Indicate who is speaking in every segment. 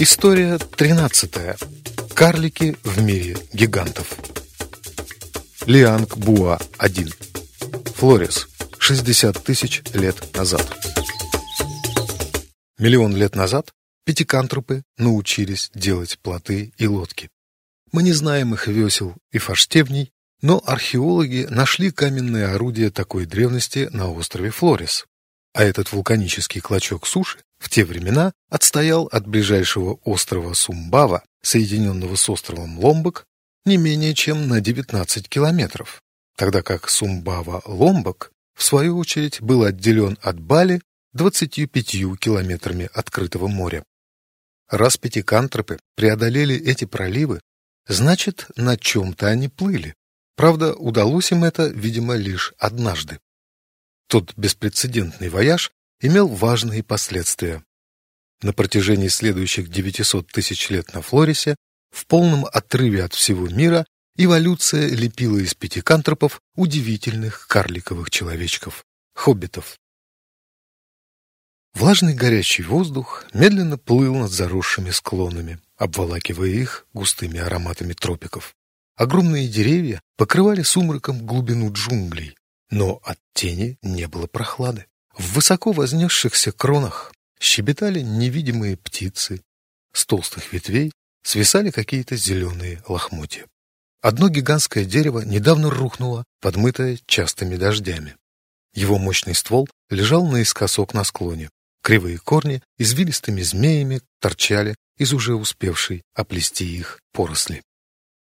Speaker 1: История 13. Карлики в мире гигантов. Лианг Буа 1. Флорис. 60 тысяч лет назад. Миллион лет назад пятикантропы научились делать плоты и лодки. Мы не знаем их весел и форштевней, но археологи нашли каменные орудия такой древности на острове Флорис. А этот вулканический клочок суши в те времена отстоял от ближайшего острова Сумбава, соединенного с островом Ломбок, не менее чем на 19 километров, тогда как Сумбава-Ломбок, в свою очередь, был отделен от Бали 25 километрами открытого моря. Раз пятикантропы преодолели эти проливы, значит, на чем-то они плыли. Правда, удалось им это, видимо, лишь однажды. Тот беспрецедентный вояж имел важные последствия. На протяжении следующих 900 тысяч лет на Флорисе, в полном отрыве от всего мира, эволюция лепила из пятикантропов удивительных карликовых человечков – хоббитов. Влажный горячий воздух медленно плыл над заросшими склонами, обволакивая их густыми ароматами тропиков. Огромные деревья покрывали сумраком глубину джунглей, но от тени не было прохлады. В высоко вознесшихся кронах щебетали невидимые птицы, с толстых ветвей свисали какие-то зеленые лохмотья. Одно гигантское дерево недавно рухнуло, подмытое частыми дождями. Его мощный ствол лежал наискосок на склоне. Кривые корни извилистыми змеями торчали из уже успевшей оплести их поросли.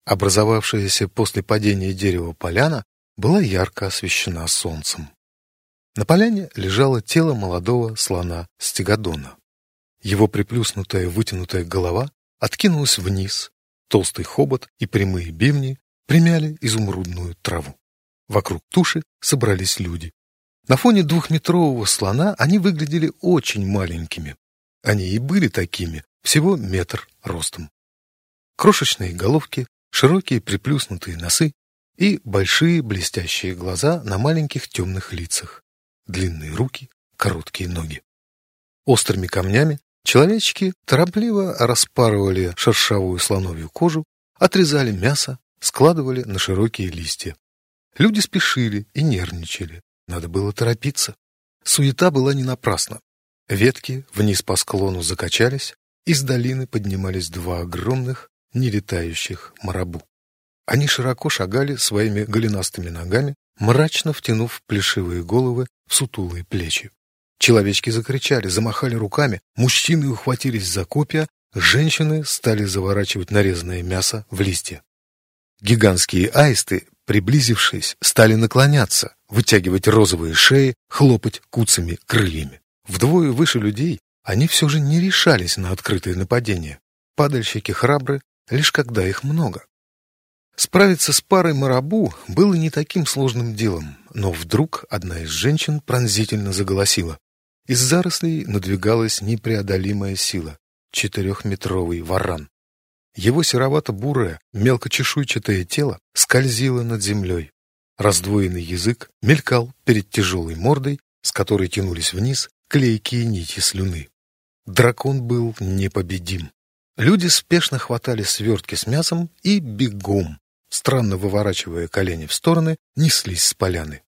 Speaker 1: Образовавшаяся после падения дерева поляна была ярко освещена солнцем. На поляне лежало тело молодого слона стегодона. Его приплюснутая вытянутая голова откинулась вниз, толстый хобот и прямые бивни примяли изумрудную траву. Вокруг туши собрались люди. На фоне двухметрового слона они выглядели очень маленькими. Они и были такими, всего метр ростом. Крошечные головки, широкие приплюснутые носы, и большие блестящие глаза на маленьких темных лицах, длинные руки, короткие ноги. Острыми камнями человечки торопливо распарывали шершавую слоновью кожу, отрезали мясо, складывали на широкие листья. Люди спешили и нервничали, надо было торопиться. Суета была не напрасна. Ветки вниз по склону закачались, из долины поднимались два огромных, нелетающих марабу. Они широко шагали своими голенастыми ногами, мрачно втянув плешивые головы сутулые плечи. Человечки закричали, замахали руками, мужчины ухватились за копья, женщины стали заворачивать нарезанное мясо в листья. Гигантские аисты, приблизившись, стали наклоняться, вытягивать розовые шеи, хлопать куцами крыльями. Вдвое выше людей они все же не решались на открытое нападение. Падальщики храбры, лишь когда их много. Справиться с парой марабу было не таким сложным делом, но вдруг одна из женщин пронзительно заголосила. Из зарослей надвигалась непреодолимая сила — четырехметровый варан. Его серовато-бурое, мелкочешуйчатое тело скользило над землей. Раздвоенный язык мелькал перед тяжелой мордой, с которой тянулись вниз клейкие нити слюны. Дракон был непобедим. Люди спешно хватали свертки с мясом и бегом, странно выворачивая колени в стороны, неслись с поляны.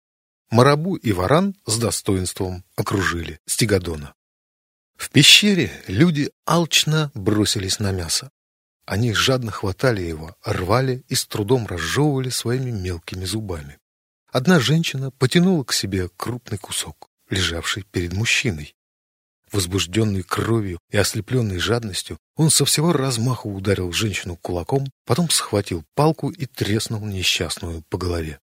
Speaker 1: Марабу и варан с достоинством окружили Стигадона. В пещере люди алчно бросились на мясо. Они жадно хватали его, рвали и с трудом разжевывали своими мелкими зубами. Одна женщина потянула к себе крупный кусок, лежавший перед мужчиной. Возбужденный кровью и ослепленный жадностью, он со всего размаху ударил женщину кулаком, потом схватил палку и треснул несчастную по голове.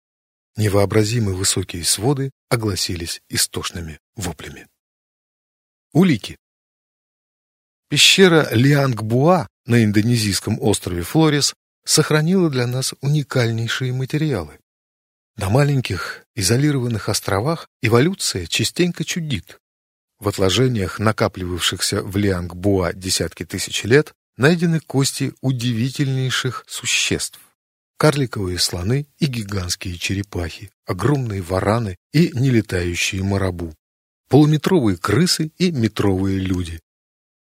Speaker 1: Невообразимые высокие своды огласились истошными воплями. Улики. Пещера Лиангбуа на индонезийском острове Флорес сохранила для нас уникальнейшие материалы. На маленьких изолированных островах эволюция частенько чудит. В отложениях, накапливавшихся в Лиангбуа десятки тысяч лет, найдены кости удивительнейших существ. Карликовые слоны и гигантские черепахи, огромные вараны и нелетающие марабу, полуметровые крысы и метровые люди.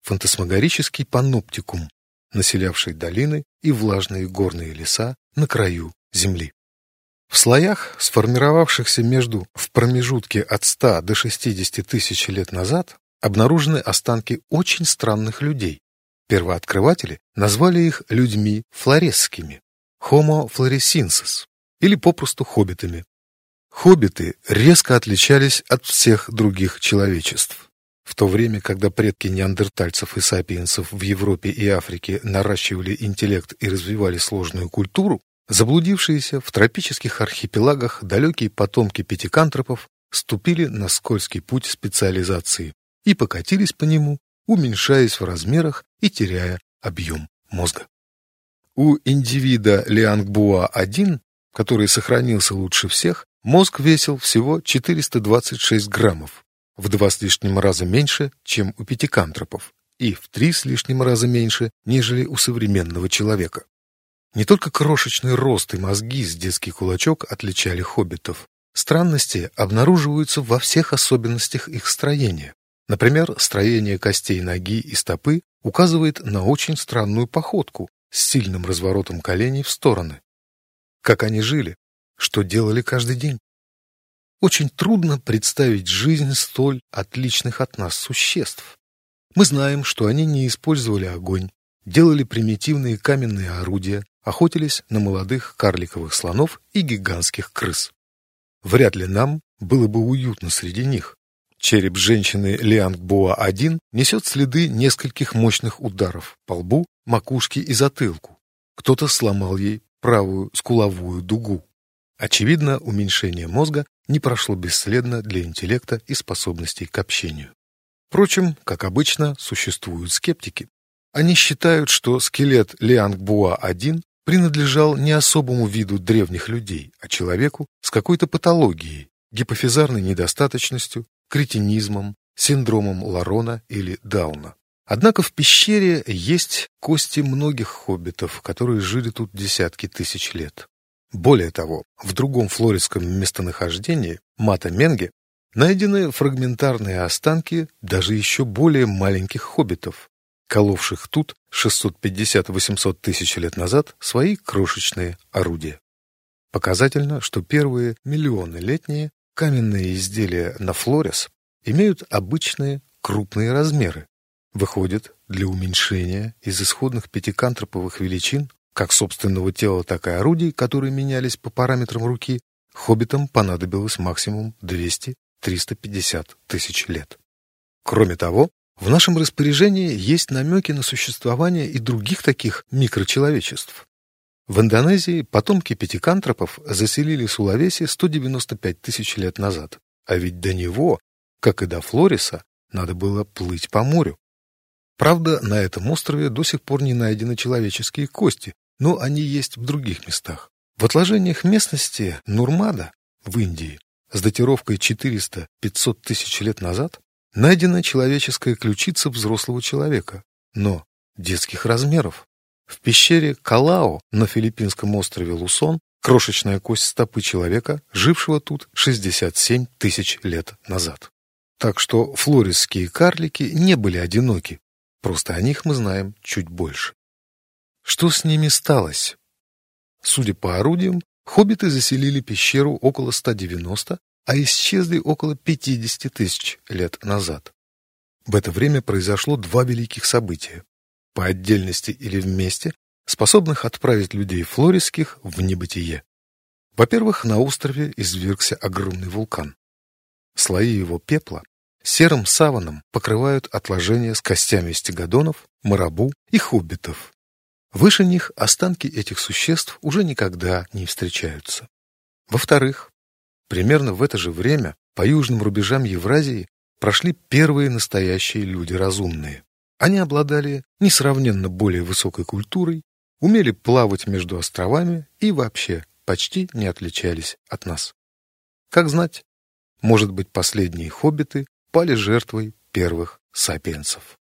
Speaker 1: фантасмагорический паноптикум, населявший долины и влажные горные леса на краю Земли. В слоях, сформировавшихся между в промежутке от 100 до 60 тысяч лет назад, обнаружены останки очень странных людей. Первооткрыватели назвали их людьми флоресскими – Homo floresiensis, или попросту хоббитами. Хоббиты резко отличались от всех других человечеств. В то время, когда предки неандертальцев и сапиенсов в Европе и Африке наращивали интеллект и развивали сложную культуру, заблудившиеся в тропических архипелагах далекие потомки пятикантропов ступили на скользкий путь специализации и покатились по нему, уменьшаясь в размерах и теряя объем мозга. У индивида Лиангбуа-1, который сохранился лучше всех, мозг весил всего 426 граммов, в два с лишним раза меньше, чем у пятикантропов, и в три с лишним раза меньше, нежели у современного человека. Не только крошечный рост и мозги с детский кулачок отличали хоббитов. Странности обнаруживаются во всех особенностях их строения. Например, строение костей ноги и стопы указывает на очень странную походку с сильным разворотом коленей в стороны. Как они жили, что делали каждый день. Очень трудно представить жизнь столь отличных от нас существ. Мы знаем, что они не использовали огонь, делали примитивные каменные орудия, охотились на молодых карликовых слонов и гигантских крыс. Вряд ли нам было бы уютно среди них. Череп женщины Лиангбоа-1 несет следы нескольких мощных ударов по лбу, макушке и затылку. Кто-то сломал ей правую скуловую дугу. Очевидно, уменьшение мозга не прошло бесследно для интеллекта и способностей к общению. Впрочем, как обычно, существуют скептики. Они считают, что скелет Лиангбуа-1 принадлежал не особому виду древних людей, а человеку с какой-то патологией, гипофизарной недостаточностью, кретинизмом, синдромом Ларона или Дауна. Однако в пещере есть кости многих хоббитов, которые жили тут десятки тысяч лет. Более того, в другом флоридском местонахождении, Мата-Менге, найдены фрагментарные останки даже еще более маленьких хоббитов, коловших тут 650-800 тысяч лет назад свои крошечные орудия. Показательно, что первые миллионы летние каменные изделия на Флорес имеют обычные крупные размеры. Выходит, для уменьшения из исходных пятикантроповых величин как собственного тела, так и орудий, которые менялись по параметрам руки, хоббитам понадобилось максимум 200-350 тысяч лет. Кроме того, в нашем распоряжении есть намеки на существование и других таких микрочеловечеств. В Индонезии потомки пятикантропов заселили Сулавеси 195 тысяч лет назад, а ведь до него, как и до Флориса, надо было плыть по морю. Правда, на этом острове до сих пор не найдены человеческие кости, но они есть в других местах. В отложениях местности Нурмада в Индии с датировкой 400-500 тысяч лет назад найдена человеческая ключица взрослого человека, но детских размеров. В пещере Калао на филиппинском острове Лусон крошечная кость стопы человека, жившего тут 67 тысяч лет назад. Так что флорисские карлики не были одиноки, просто о них мы знаем чуть больше. Что с ними сталось? Судя по орудиям, хоббиты заселили пещеру около 190, а исчезли около 50 тысяч лет назад. В это время произошло два великих события. По отдельности или вместе, способных отправить людей флориских в небытие. Во-первых, на острове извергся огромный вулкан. Слои его пепла серым саваном покрывают отложения с костями стегодонов, марабу и хоббитов, Выше них останки этих существ уже никогда не встречаются. Во-вторых, примерно в это же время по южным рубежам Евразии прошли первые настоящие люди разумные. Они обладали несравненно более высокой культурой, умели плавать между островами и вообще почти не отличались от нас. Как знать, может быть, последние хоббиты пали жертвой первых сапиенсов.